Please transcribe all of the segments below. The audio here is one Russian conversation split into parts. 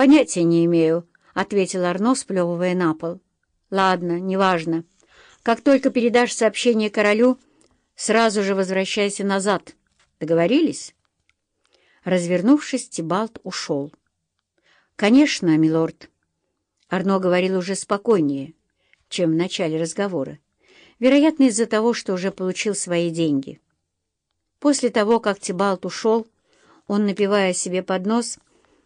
«Понятия не имею», — ответил Арно, сплевывая на пол. «Ладно, неважно. Как только передашь сообщение королю, сразу же возвращайся назад. Договорились?» Развернувшись, Тибалт ушел. «Конечно, милорд». Арно говорил уже спокойнее, чем в начале разговора, вероятно, из-за того, что уже получил свои деньги. После того, как Тибалт ушел, он, напивая себе под нос,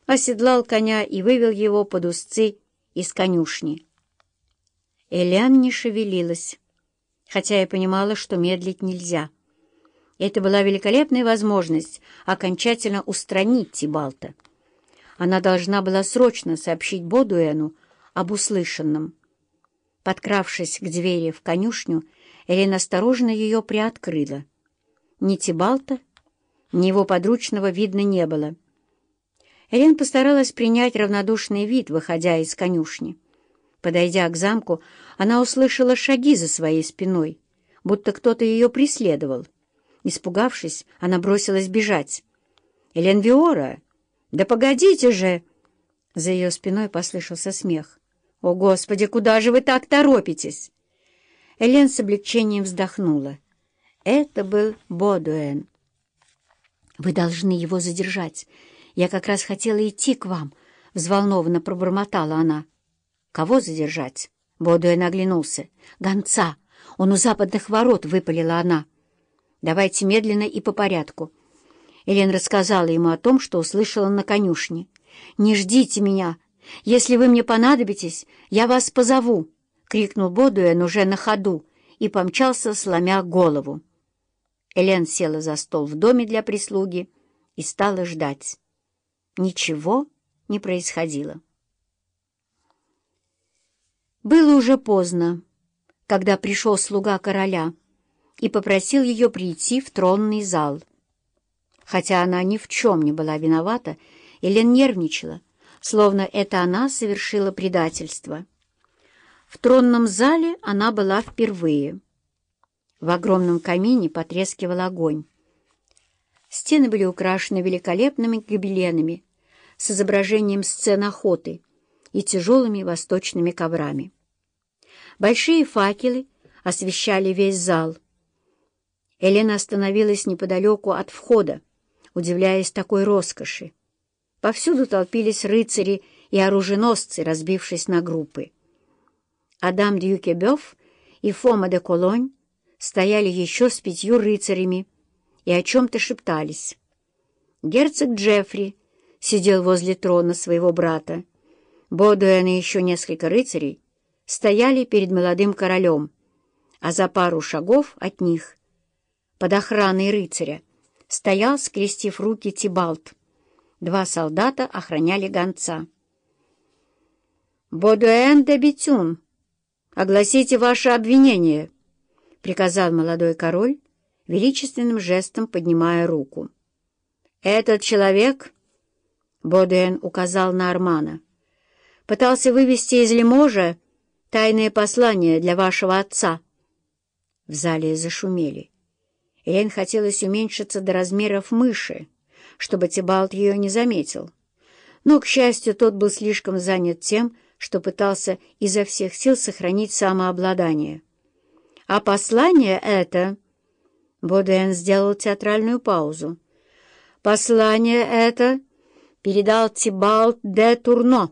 оседлал коня и вывел его под узцы из конюшни. Элиан не шевелилась, хотя и понимала, что медлить нельзя. Это была великолепная возможность окончательно устранить Тибалта. Она должна была срочно сообщить Бодуэну об услышанном. Подкравшись к двери в конюшню, Элен осторожно ее приоткрыла. Ни Тибалта, ни его подручного видно не было. Элен постаралась принять равнодушный вид, выходя из конюшни. Подойдя к замку, она услышала шаги за своей спиной, будто кто-то ее преследовал. Испугавшись, она бросилась бежать. «Элен Виора! Да погодите же!» За ее спиной послышался смех. «О, Господи, куда же вы так торопитесь?» Элен с облегчением вздохнула. Это был Бодуэн. «Вы должны его задержать. Я как раз хотела идти к вам», — взволнованно пробормотала она. «Кого задержать?» — Бодуэн оглянулся. «Гонца! Он у западных ворот!» — выпалила она. «Давайте медленно и по порядку». Элен рассказала ему о том, что услышала на конюшне. «Не ждите меня! Если вы мне понадобитесь, я вас позову!» — крикнул Бодуэн уже на ходу и помчался, сломя голову. Элен села за стол в доме для прислуги и стала ждать. Ничего не происходило. Было уже поздно, когда пришел слуга короля и попросил ее прийти в тронный зал. Хотя она ни в чем не была виновата, Элен нервничала, словно это она совершила предательство. В тронном зале она была впервые. В огромном камине потрескивал огонь. Стены были украшены великолепными гобеленами с изображением сцен охоты и тяжелыми восточными коврами. Большие факелы освещали весь зал. Елена остановилась неподалеку от входа, удивляясь такой роскоши. Повсюду толпились рыцари и оруженосцы, разбившись на группы. Адам Дюкебёв и Фома де Колонь стояли еще с пятью рыцарями и о чем-то шептались. Герцог Джеффри сидел возле трона своего брата. Бодуэн и еще несколько рыцарей стояли перед молодым королем, а за пару шагов от них, под охраной рыцаря, стоял, скрестив руки, Тибалт. Два солдата охраняли гонца. «Бодуэн де Бетюн, огласите ваше обвинение!» приказал молодой король, величественным жестом поднимая руку. «Этот человек...» — Бодуэн указал на Армана. «Пытался вывести из Лиможа тайное послание для вашего отца». В зале зашумели. Элен хотелось уменьшиться до размеров мыши, чтобы Тибалт ее не заметил. Но, к счастью, тот был слишком занят тем, что пытался изо всех сил сохранить самообладание. А послание это...» Боден сделал театральную паузу. «Послание это передал Тибалт де Турно».